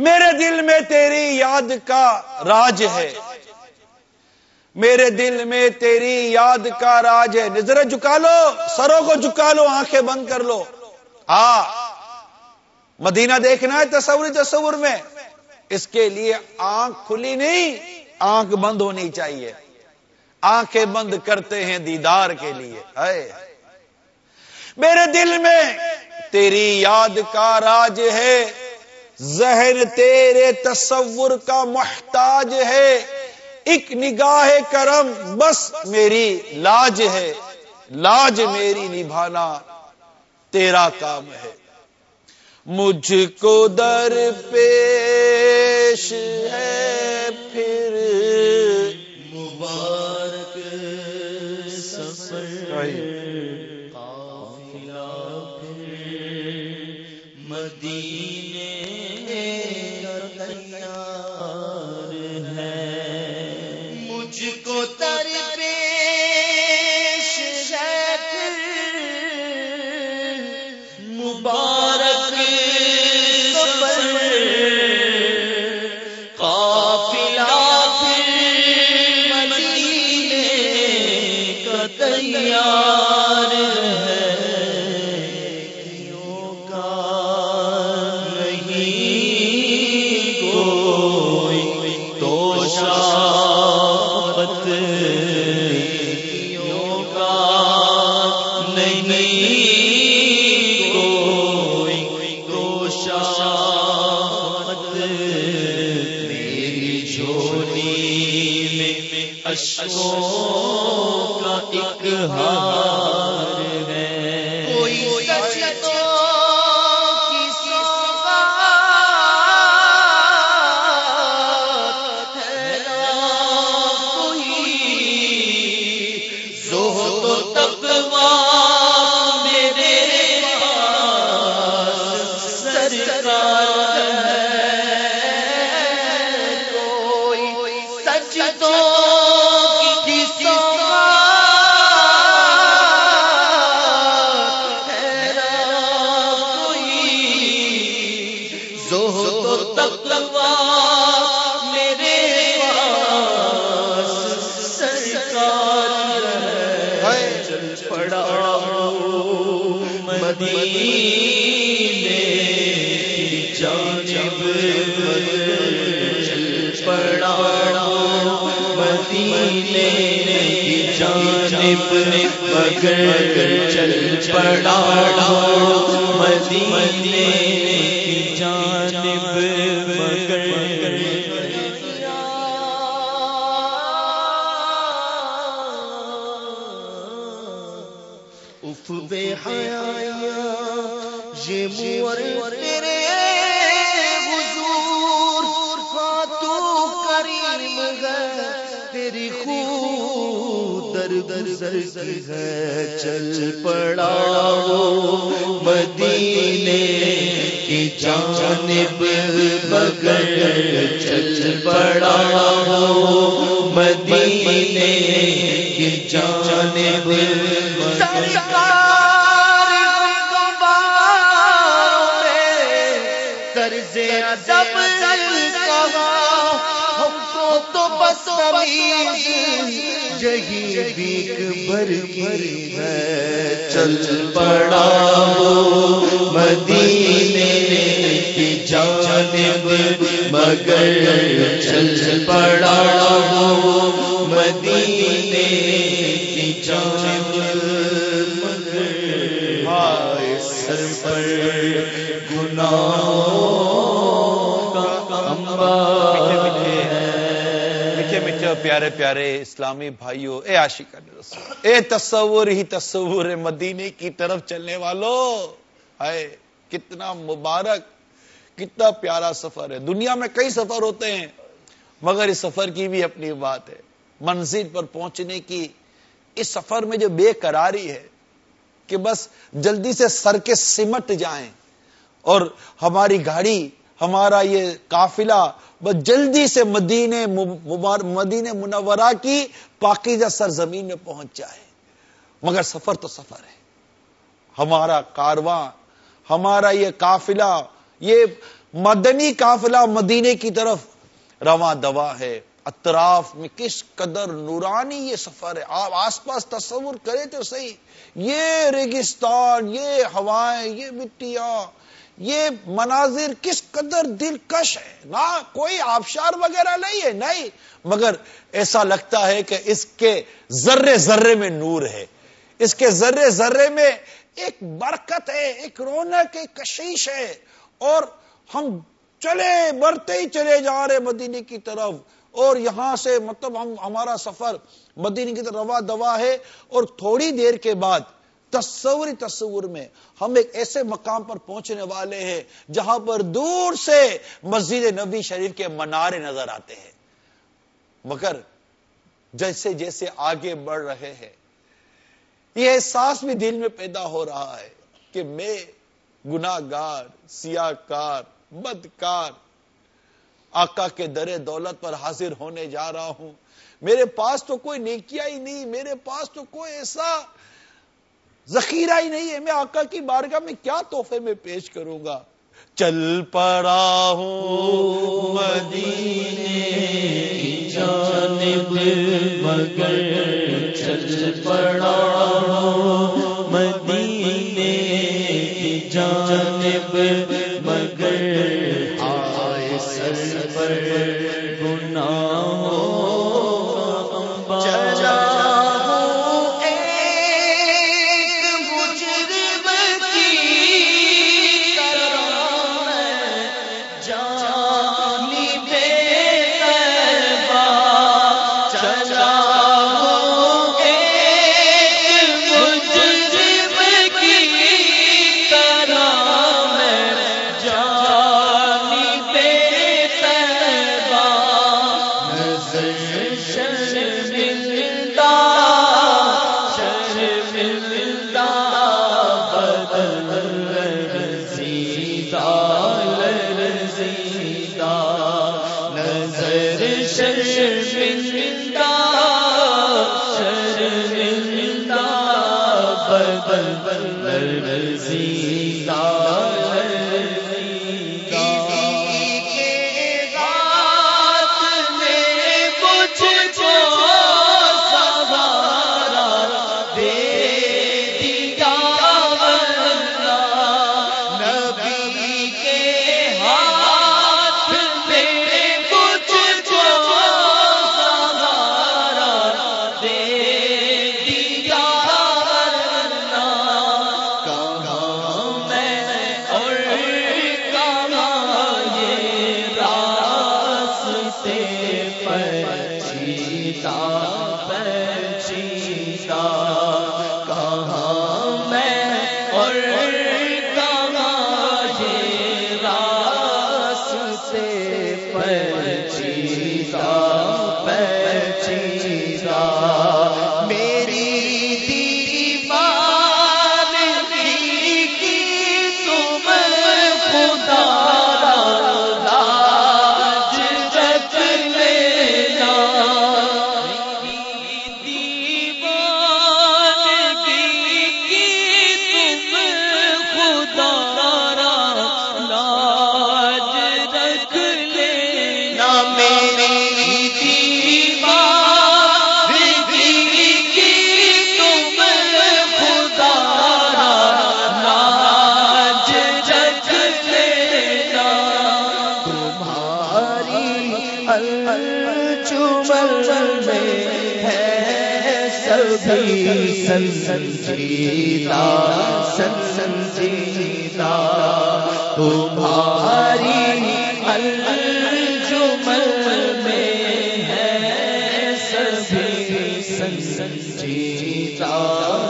میرے دل میں تیری یاد کا راج ہے۔ میرے دل میں تیری یاد کا راج ہے۔ نظر جھکا لو، سروں کو جھکا لو، آنکھیں بند کر لو۔ ہاں مدینہ دیکھنا ہے تصوری تصور میں۔ اس کے لیے آنکھ کھلی نہیں، آنکھ بند ہونی چاہیے۔ آنکھیں بند کرتے ہیں دیدار کے لیے۔ میرے دل میں تیری یاد کا راج ہے۔ ذہن تیرے تصور کا محتاج ہے۔ ایک نگاہ کرم بس میری لاج ہے۔ لاج میری نبھانا تیرا کام ہے۔ مجھ کو در پیش ہے۔ سچ تو جانب مگر چل پڑا مدینے کی ہے، چل پڑا وہ مدینے کی جانب بغیر چل پڑا وہ مدینے کی جانب طرز ادب ہم کو تو بس یہی بیک بھر بھر ہے۔ چل پڑا وہ مدینے کی جانب، مگر چل پڑا وہ مدینے پیارے پیارے اسلامی بھائیوں اے عاشق رسول، اے تصور ہی تصور مدینے کی طرف چلنے والوں ہائے، کتنا مبارک، کتنا پیارا سفر ہے۔ دنیا میں کئی سفر ہوتے ہیں، مگر اس سفر کی بھی اپنی بات ہے۔ منزل پر پہنچنے کی اس سفر میں جو بے قراری ہے کہ بس جلدی سے سر کے سمٹ جائیں اور ہماری گاڑی، ہمارا یہ قافلہ بس جلدی سے مدینے مدینے منورہ کی پاکیزہ سرزمین میں پہنچ جائے۔ مگر سفر تو سفر ہے۔ ہمارا کارواں ہمارا یہ قافلہ، یہ مدنی قافلہ مدینے کی طرف رواں دوا ہے۔ اطراف میں کس قدر نورانی یہ سفر ہے۔ آپ آس پاس تصور کرے تو صحیح۔ یہ ریگستان، یہ ہوائیں، یہ مٹیاں یہ مناظر کس قدر دلکش ہے نہ کوئی آبشار وغیرہ نہیں ہے، نہیں۔ مگر ایسا لگتا ہے کہ اس کے ذرے ذرے میں نور ہے۔ اس کے ذرے ذرے میں ایک برکت ہے، ایک رونق، ایک کشیش ہے۔ اور ہم چلے، بڑھتے ہی چلے جا رہے مدینے کی طرف۔ اور یہاں سے مطلب ہم، ہمارا سفر مدینے کی طرف روا دوا ہے۔ اور تھوڑی دیر کے بعد تصوری تصور میں ہم ایک ایسے مقام پر پہنچنے والے ہیں جہاں پر دور سے مسجد نبی شریف کے منارے نظر آتے ہیں۔ مگر جیسے جیسے آگے بڑھ رہے ہیں، یہ احساس بھی دل میں پیدا ہو رہا ہے کہ میں گناگار سیاہ کار بدکار، آقا کے در دولت پر حاضر ہونے جا رہا ہوں۔ میرے پاس تو کوئی نیکیا ہی نہیں، میرے پاس تو کوئی ایسا ذخیرہ ہی نہیں ہے۔ میں آقا کی بارگاہ میں کیا تحفے میں پیش کروں گا؟ چل پڑا ہوں مدینے کی جانب، مگر سبھی سن سنجیدہ سن سنجیدہ تمہاری الجمل میں ہے سن سن سیتا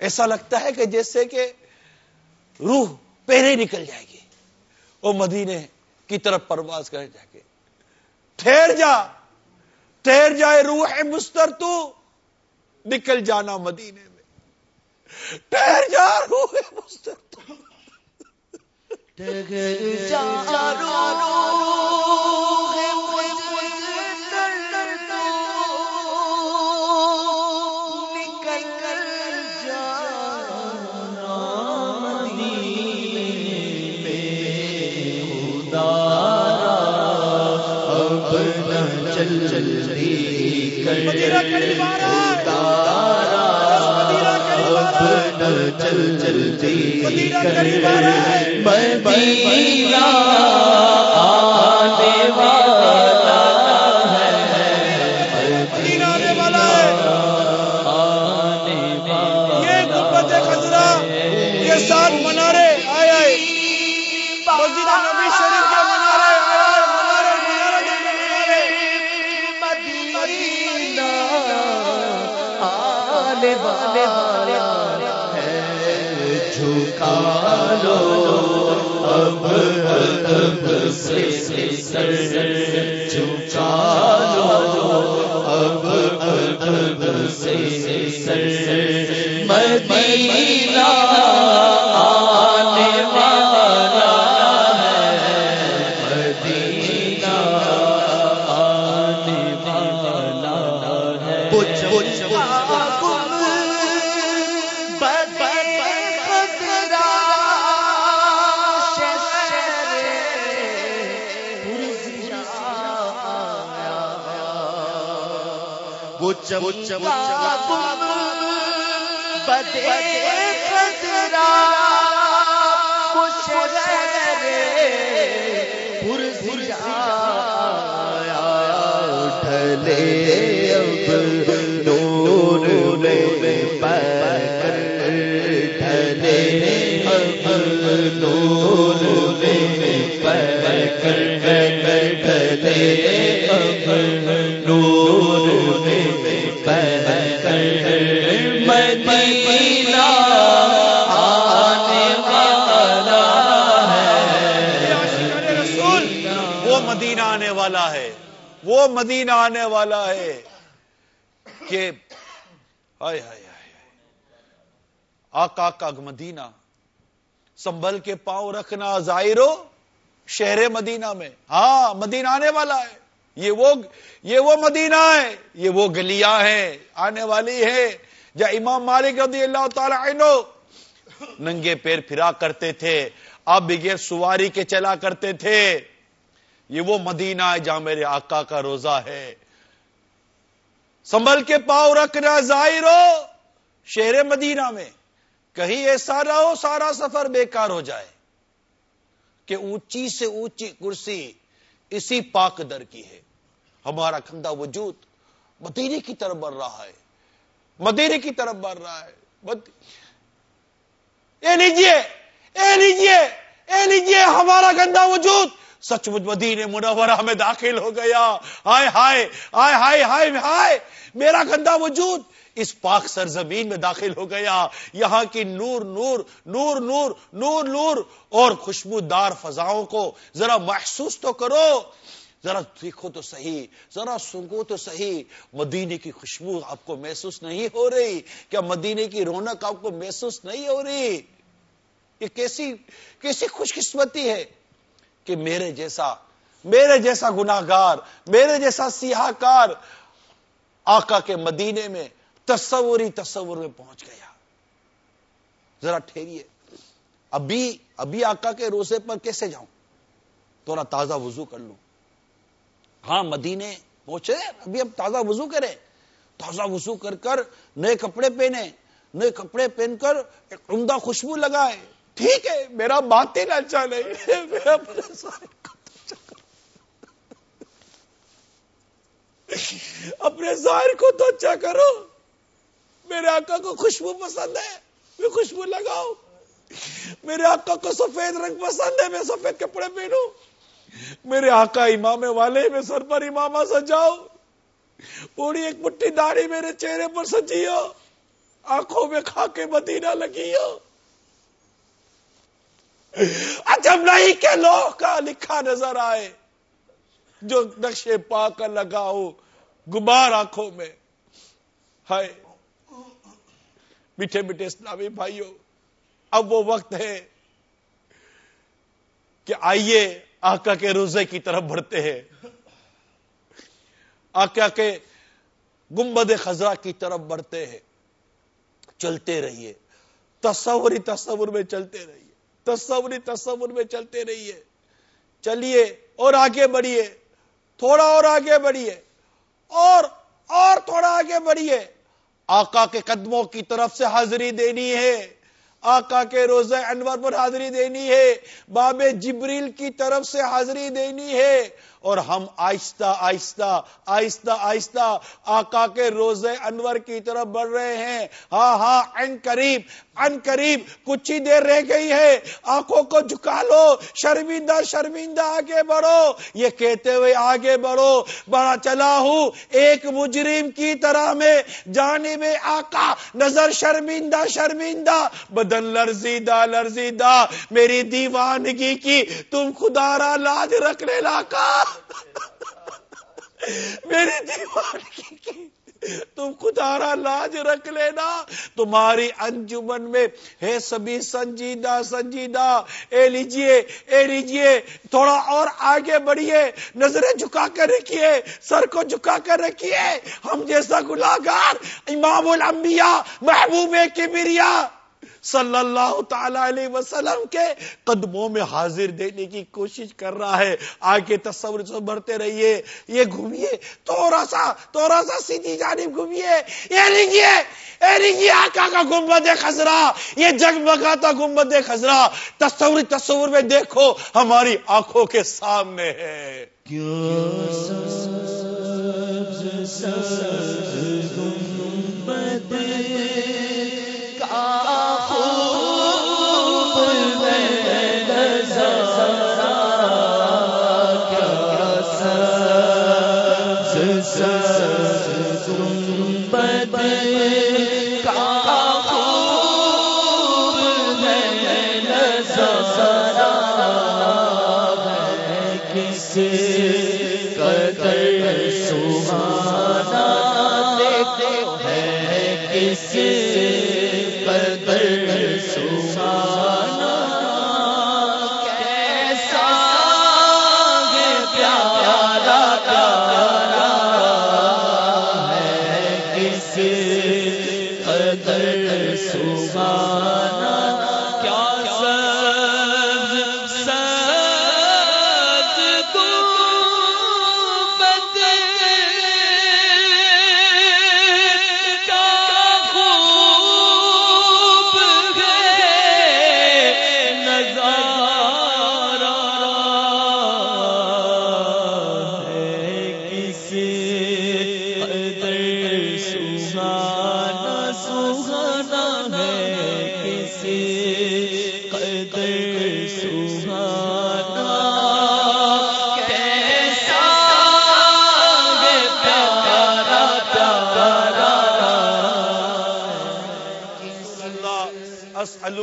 ایسا لگتا ہے کہ جیسے کہ روح پہلے نکل جائے گی۔ وہ مدینے کی طرف پرواز کر جائے گی ٹھہر جا ٹھہر جائے روح مستر تو نکل جانا مدینے میں۔ ٹھہر جا روح مستر تو۔ مدینہ قریب آ چل مدینہ آ رہا ہے۔ مدینہ آنے والا مدینہ آنے والا ہے یہ گنبد منارے ہے اب ادب سے سر اب ادب سے سر مدینہ آنے والا ہے۔ مدینہ آنے والا ہے۔ بچ بچ ڈھلے اب نور میں پر ڈھلے اب نور میں پر ڈھلے مدینہ آنے والا ہے۔ رسول وہ مدینہ آنے والا ہے۔ وہ مدینہ آنے والا ہے کہ ہائے ہائے آقا کا مدینہ۔ سنبھل کے پاؤں رکھنا ظاہرو شہر مدینہ میں۔ ہاں مدینہ آنے والا ہے۔ یہ وہ یہ وہ مدینہ ہے۔ یہ وہ گلیاں ہیں۔ آنے والی ہے۔ جہاں امام مالک رضی اللہ تعالی عنہ ننگے پیر پھرا کرتے تھے آپ بغیر سواری کے چلا کرتے تھے۔ یہ وہ مدینہ ہے جہاں میرے آقا کا روزہ ہے۔ سنبھل کے پاؤں رکھنا ظاہر ہو، شہر مدینہ میں۔ کہیں ایسا نہ ہو سارا سفر بیکار ہو جائے۔ کہ اونچی سے اونچی کرسی اسی پاک در کی ہے۔ ہمارا کندھا وجود مدینے کی طرف بڑھ رہا ہے۔ مدینے کی طرف بڑھ رہا ہے۔ مد... اے لیجیے اے لیجیے اے لیجیے ہمارا گندا وجود۔ سچ مچ مدینے منورہ میں داخل ہو گیا۔ ہائے ہائے ہائے ہائے ہائے ہائے، میرا گندا وجود۔ اس پاک سرزمین میں داخل ہو گیا۔ یہاں کی نور نور نور نور نور نور۔ اور خوشبودار فضاؤں کو ذرا محسوس تو کرو۔ ذرا دیکھو تو صحیح، ذرا سنگو تو صحیح۔ مدینے کی خوشبو آپ کو محسوس نہیں ہو رہی۔ کیا مدینے کی رونق آپ کو محسوس نہیں ہو رہی؟ یہ کیسی کیسی خوش قسمتی ہے کہ میرے جیسا میرے جیسا گناہگار، میرے جیسا سیاہ کار آقا کے مدینے میں تصوری تصور میں پہنچ گیا۔ ذرا ٹھہریے۔ ابھی ابھی آقا کے روزے پر کیسے جاؤں؟ تھوڑا تازہ وضو کر لوں۔ ہاں مدینے پہنچے، ابھی اب تازہ وضو کرے تازہ وضو کر کر نئے کپڑے پہنے، نئے کپڑے پہن کر ایک عمدہ خوشبو لگائے۔ ٹھیک ہے، میرا بات ہی اچھا میرا اپنے ظاہر کو تو اچھا کرو۔ میرے آقا کو خوشبو پسند ہے، میں خوشبو لگاؤ میرے آقا کو سفید رنگ پسند ہے، میں سفید کپڑے پہنوں۔ میرے آقا امام والے میں سر پر امامہ سجاؤ۔ پوری ایک مٹھی داڑھی میرے چہرے پر سجی ہو آنکھوں میں کھا کے مدینہ لگی ہو اجب نہیں کہ لوہ کا لکھا نظر آئے۔ جو نقشے پا کر لگا ہو گبار آنکھوں میں۔ ہائے۔ میٹھے میٹھے اسلامی بھائیوں اب وہ وقت ہے کہ آئیے۔ آقا کے روزے کی طرف بڑھتے ہیں۔ آقا کے گمبد خزرہ کی طرف بڑھتے ہیں۔ چلتے رہیے۔ تصوری تصور میں چلتے رہیے۔ تصوری تصور میں چلتے رہیے۔ چلیے اور آگے بڑھیے۔ تھوڑا اور آگے بڑھیے۔ اور اور تھوڑا آگے بڑھیے۔ آقا کے قدموں کی طرف سے حاضری دینی ہے۔ آقا کے روزہ انور پر حاضری دینی ہے، باب جبریل کی طرف سے حاضری دینی ہے۔ اور ہم آہستہ آہستہ آہستہ آہستہ آقا کے روز انور کی طرف بڑھ رہے ہیں۔ ہاں ہاں ان قریب ان قریب کچھ ہی دیر رہ گئی ہے۔ آنکھوں کو جھکا لو، شرمندہ شرمندہ آگے بڑھو۔ یہ کہتے ہوئے آگے بڑھو۔ بڑا چلا ہوں ایک مجرم کی طرح میں، جانے میں آقا نظر شرمندہ شرمندہ۔ بدن لرزیدہ لرزیدہ۔ میری دیوانگی کی تم خدا را لاج رکھنے لاکا میری دیوانگی کی تم خدارا لاج رکھ لینا۔ تمہاری انجمن میں ہے سبھی سنجیدہ سنجیدہ۔ اے لیجیے اے لیجیے، تھوڑا اور آگے بڑھیے نظریں جھکا کر رکھیے سر کو جھکا کر رکھیے ہم جیسا گلاگار امام الانبیاء، محبوب کبریا۔ صلی اللہ تعالی علیہ وسلم کے قدموں میں حاضر دینے کی کوشش کر رہا ہے آگے تصور سے بڑھتے رہیے یہ گھومیے تھوڑا سا تھوڑا سا سیدھی جانب گھومیے یہ لیجیے اے لیجیے آقا کا گنبد خزرا یہ جگمگاتا گنبد خزرا تصور تصور میں دیکھو ہماری آنکھوں کے سامنے ہے کیوں سبز سبز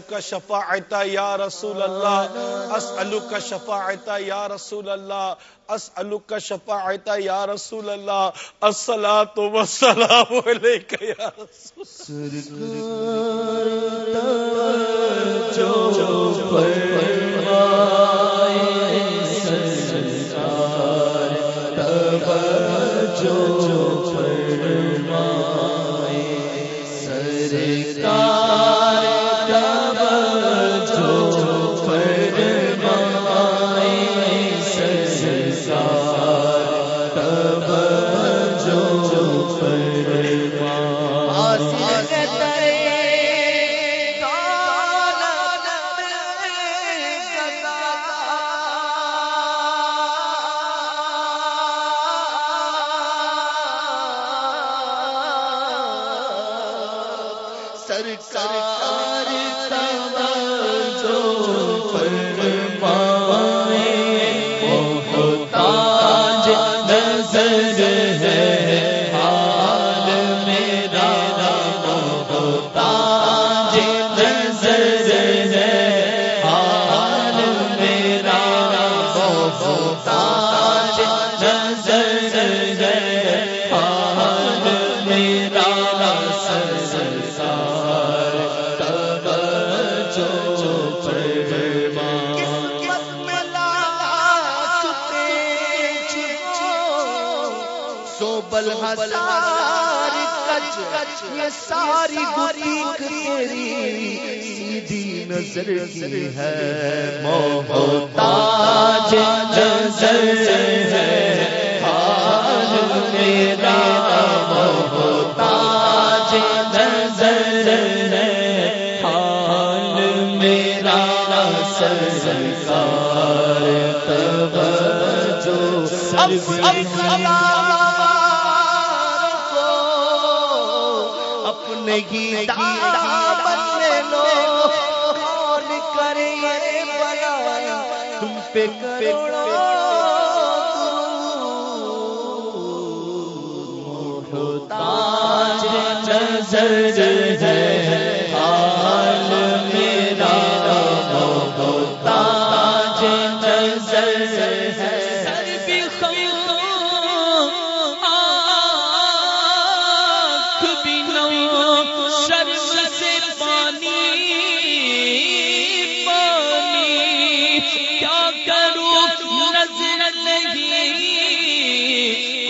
کا شفاعتا یا رسول اللہ اسلو کا شفاعت یا رسول اللہ اسلو کا شفاعت یا رسول اللہ السلام والسلام علیک یا رسول سرکار جو فرمائے ساری گریک تیری سیدھی نظر کی ہے محتاج نظر ہے حال میرا محتاج نظر ہے حال میرا سرکار توجہ سر اپنے ہی دامن میں لو، کون کرے یہ بلا تم پہ کروڑوں محتاج نظر ہے۔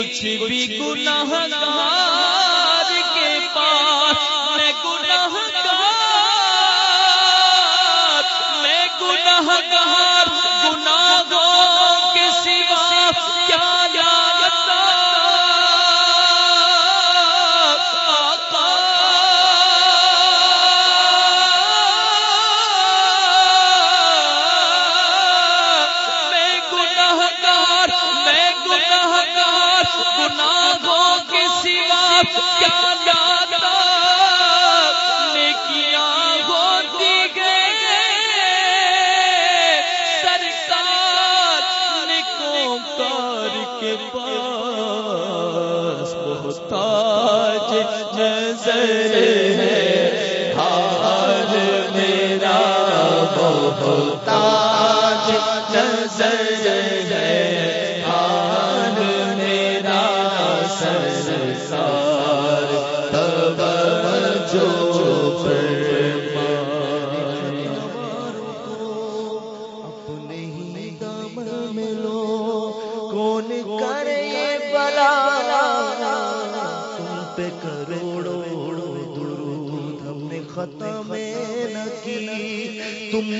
کچھ بھی گناہ گار کے پاس محتاج نظر ہے۔ حال میرا محتاج نظر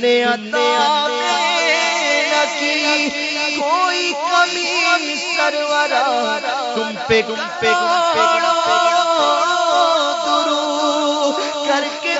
نے عطا میں کی کوئی کمی سرورا تم پہ تم پہ درود کر کے